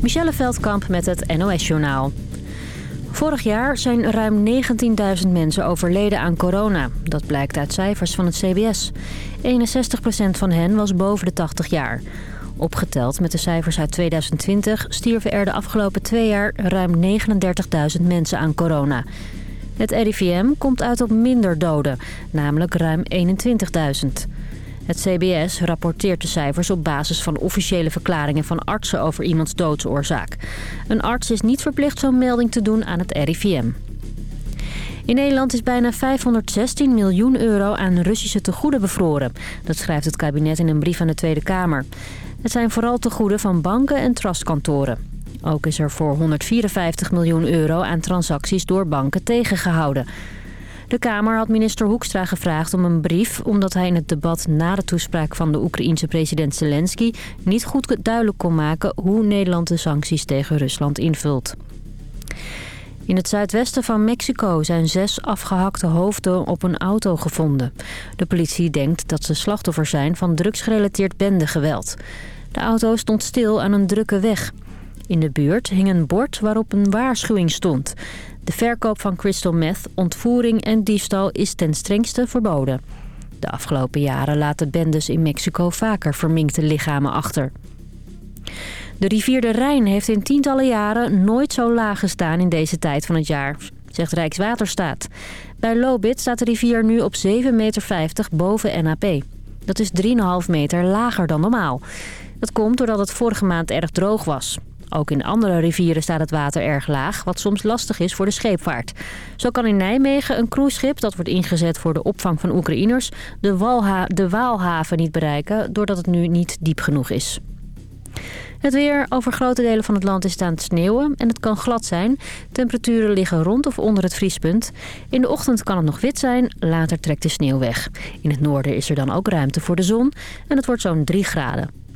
Michelle Veldkamp met het NOS-journaal. Vorig jaar zijn ruim 19.000 mensen overleden aan corona. Dat blijkt uit cijfers van het CBS. 61% van hen was boven de 80 jaar. Opgeteld met de cijfers uit 2020 stierven er de afgelopen twee jaar ruim 39.000 mensen aan corona. Het RIVM komt uit op minder doden, namelijk ruim 21.000. Het CBS rapporteert de cijfers op basis van officiële verklaringen van artsen over iemands doodsoorzaak. Een arts is niet verplicht zo'n melding te doen aan het RIVM. In Nederland is bijna 516 miljoen euro aan Russische tegoeden bevroren. Dat schrijft het kabinet in een brief aan de Tweede Kamer. Het zijn vooral tegoeden van banken en trustkantoren. Ook is er voor 154 miljoen euro aan transacties door banken tegengehouden. De Kamer had minister Hoekstra gevraagd om een brief... omdat hij in het debat na de toespraak van de Oekraïense president Zelensky... niet goed duidelijk kon maken hoe Nederland de sancties tegen Rusland invult. In het zuidwesten van Mexico zijn zes afgehakte hoofden op een auto gevonden. De politie denkt dat ze slachtoffer zijn van drugsgerelateerd bendegeweld. De auto stond stil aan een drukke weg. In de buurt hing een bord waarop een waarschuwing stond. De verkoop van crystal meth, ontvoering en diefstal is ten strengste verboden. De afgelopen jaren laten bendes in Mexico vaker verminkte lichamen achter. De rivier de Rijn heeft in tientallen jaren nooit zo laag gestaan in deze tijd van het jaar, zegt Rijkswaterstaat. Bij Lobit staat de rivier nu op 7,50 meter boven NAP. Dat is 3,5 meter lager dan normaal. Dat komt doordat het vorige maand erg droog was. Ook in andere rivieren staat het water erg laag, wat soms lastig is voor de scheepvaart. Zo kan in Nijmegen een cruiseschip dat wordt ingezet voor de opvang van Oekraïners... de, Walha de Waalhaven niet bereiken, doordat het nu niet diep genoeg is. Het weer over grote delen van het land is aan het sneeuwen en het kan glad zijn. Temperaturen liggen rond of onder het vriespunt. In de ochtend kan het nog wit zijn, later trekt de sneeuw weg. In het noorden is er dan ook ruimte voor de zon en het wordt zo'n 3 graden.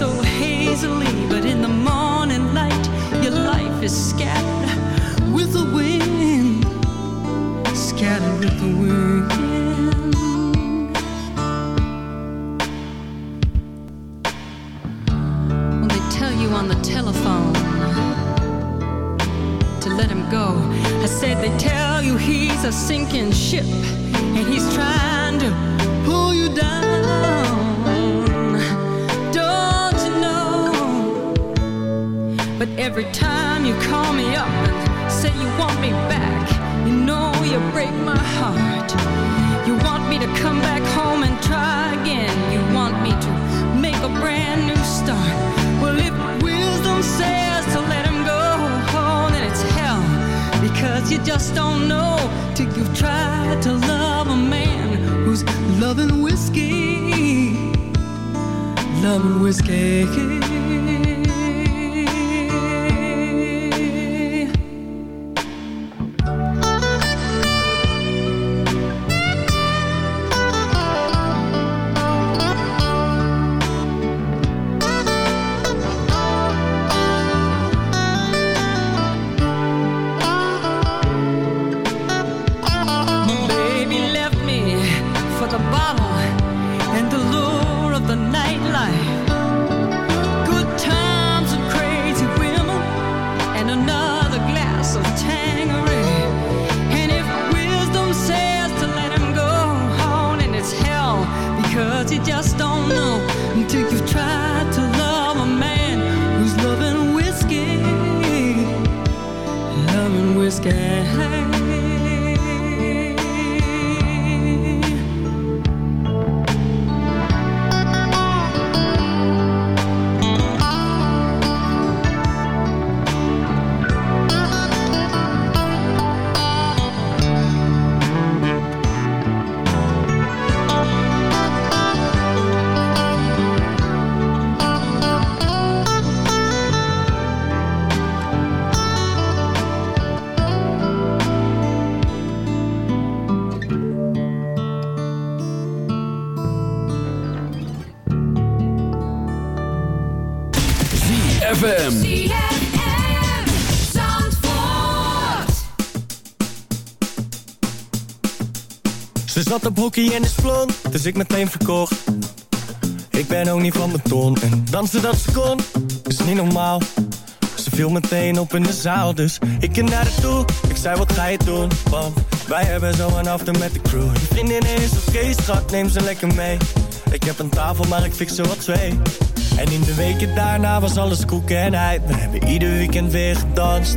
so trad op hockey en is blond, dus ik meteen verkocht. Ik ben ook niet van mijn ton en dansen dat ze kon, is niet normaal. Ze viel meteen op in de zaal, dus ik ging naar de toe. Ik zei, wat ga je doen? Want wij hebben zo een after met de crew. Je vriendin is oké, okay, schat, neem ze lekker mee. Ik heb een tafel, maar ik fix ze wat twee. En in de weken daarna was alles koek en uit. We hebben ieder weekend weer gedanst.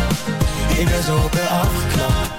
Ik ben zo op afgeknapt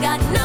got nothing.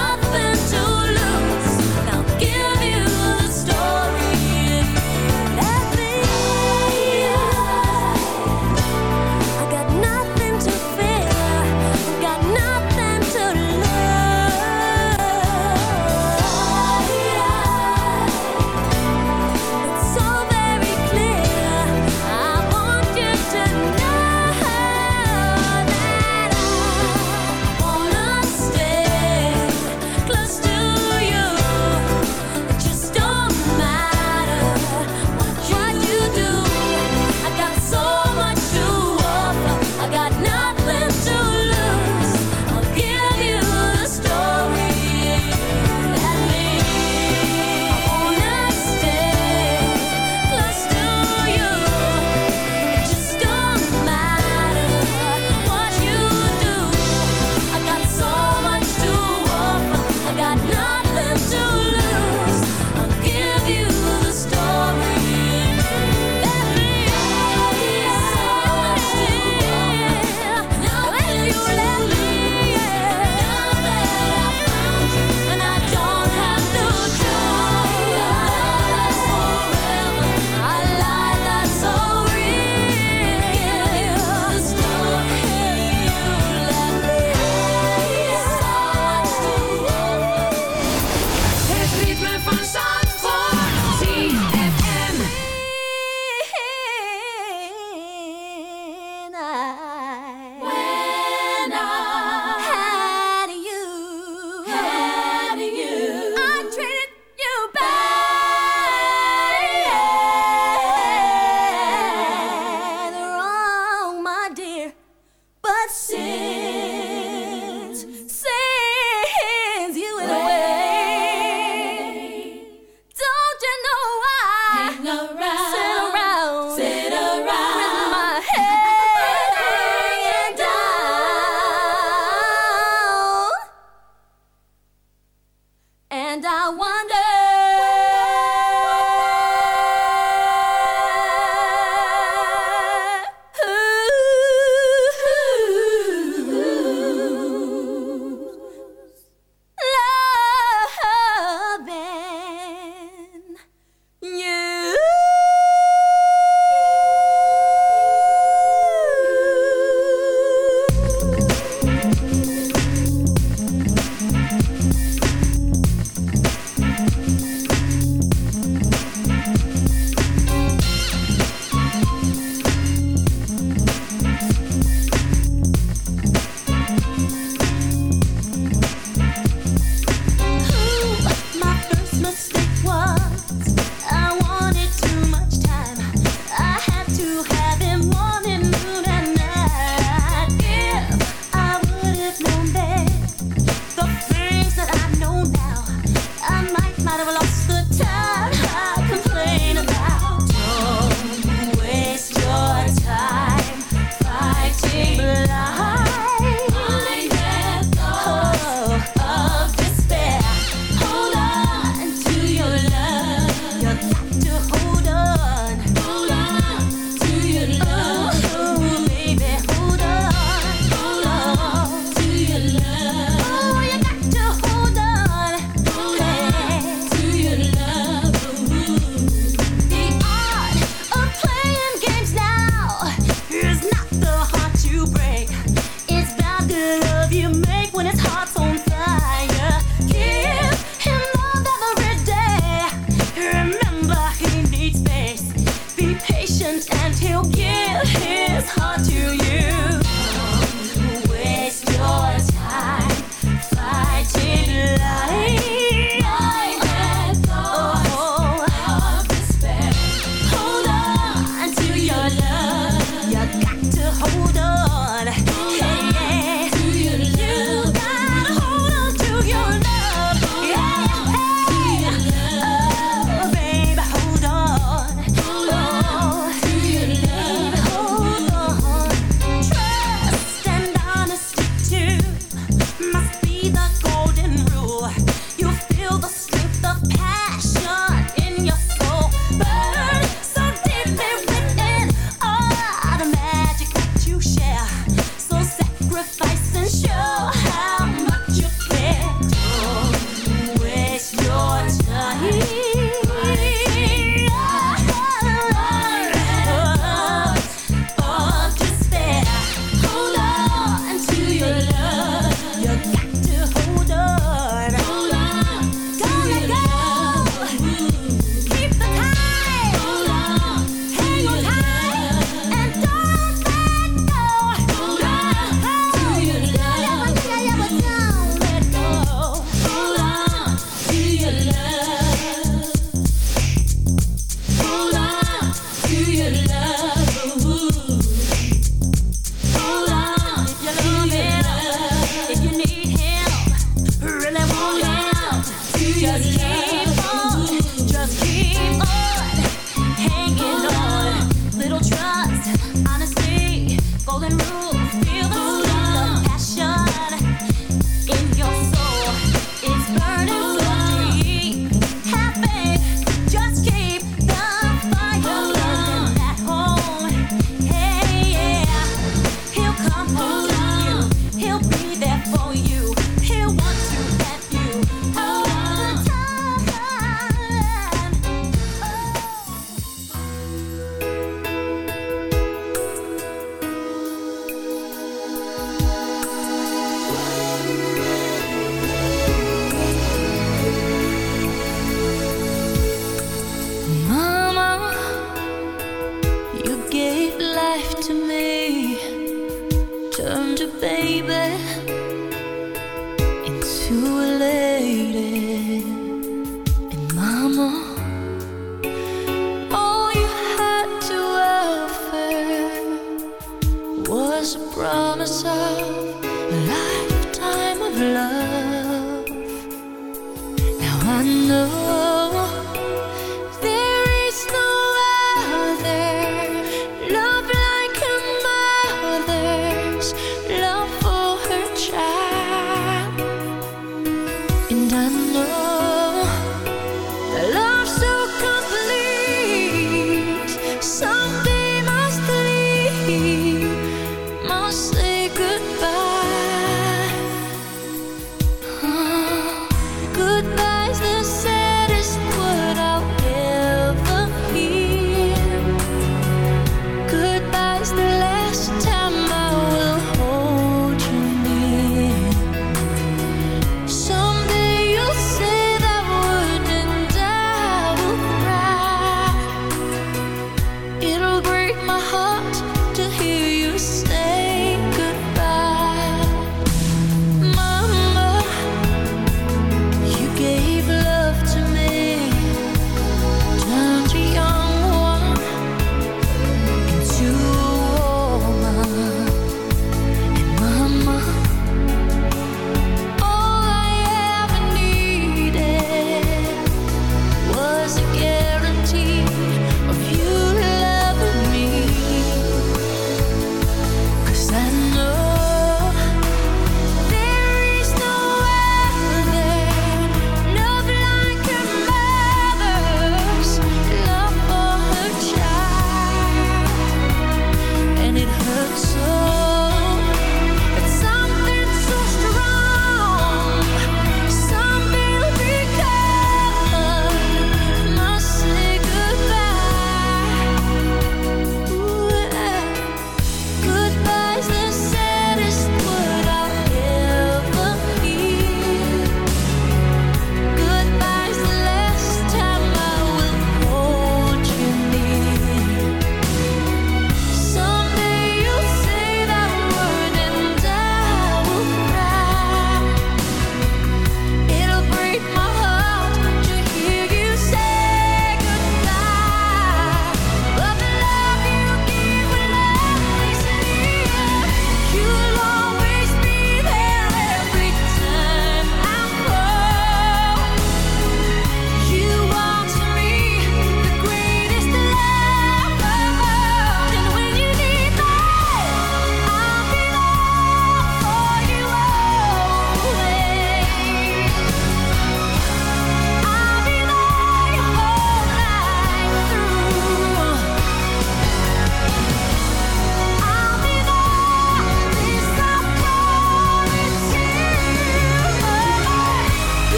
Love.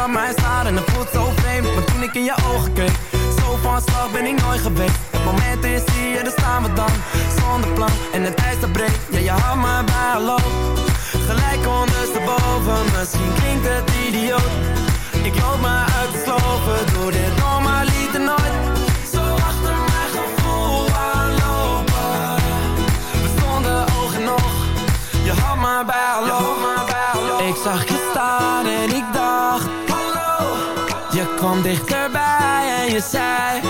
Mijn mij staan en het voelt zo vreemd. Maar toen ik in je ogen keek, zo van slag ben ik nooit geweest. Het moment is hier, daar staan we dan Zonder plan. En het ijs dat breekt Ja, je houdt me bij, hallo Gelijk ondersteboven, misschien klinkt het idioot. Ik loop me uit de sloven, doe dit side.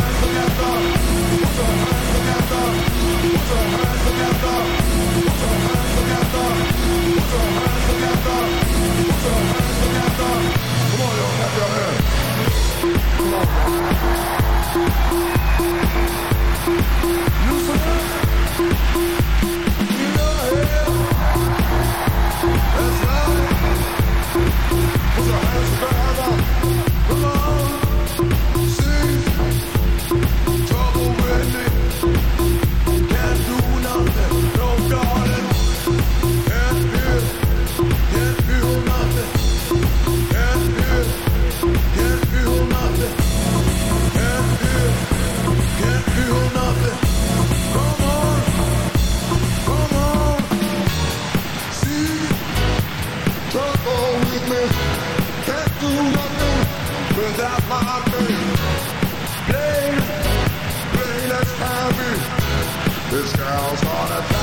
Come on, you your hands. This girl's gonna drive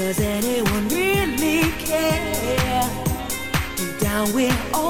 Does anyone really care? Deep down we're all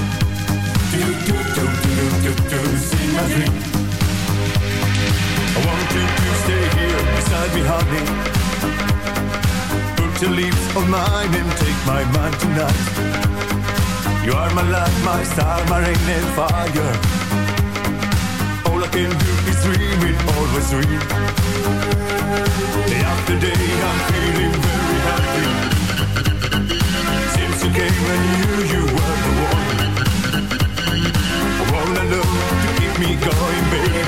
Do, do, do, do, do, do, see my dream. I want you to stay here beside me, honey. Put your lips on mine and take my mind tonight. You are my light, my star, my rain and fire. All I can do is dream it, always dream. Day after day, I'm feeling very happy. Since I knew you were the one. Me going, baby.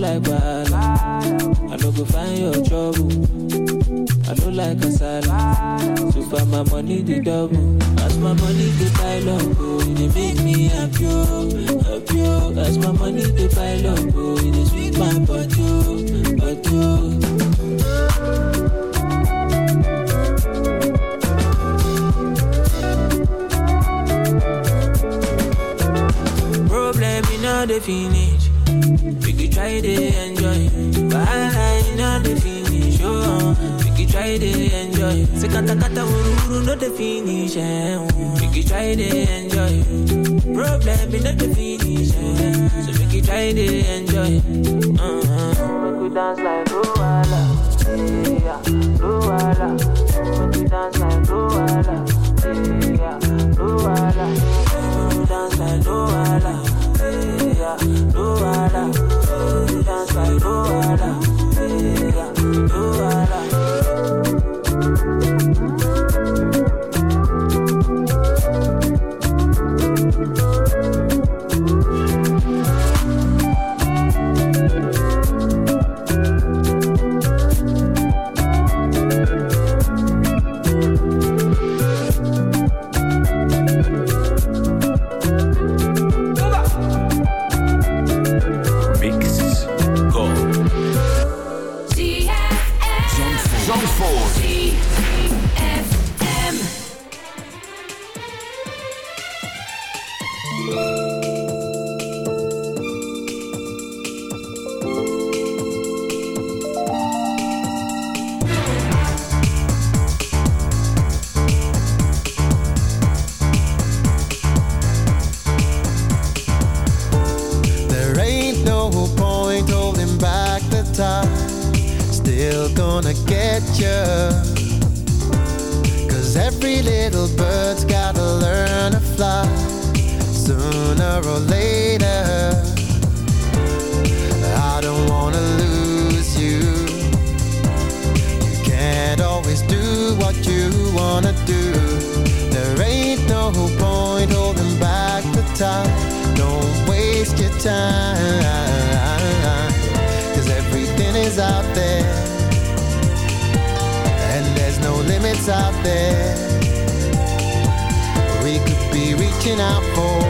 Like bad. I don't go find your trouble. I don't like kasala. So far my money the double. As my money the pile up, oh, it make me happy, oh, happy. oh. As my money the pile up, oh, it sweet my body, oh, body. Oh. Problem in all the finish try to enjoy. But I know the finish. Oh, we you try to enjoy. Sekata kata wuru not the finish. Make you try to enjoy. Problem is not the finish. So we try to enjoy. Uh-huh. Dance like Luwala. Yeah, Luwala. We dance like Luwala. Yeah, Luwala. We dance like Luwala. Yeah, Luwala oh, looking out for.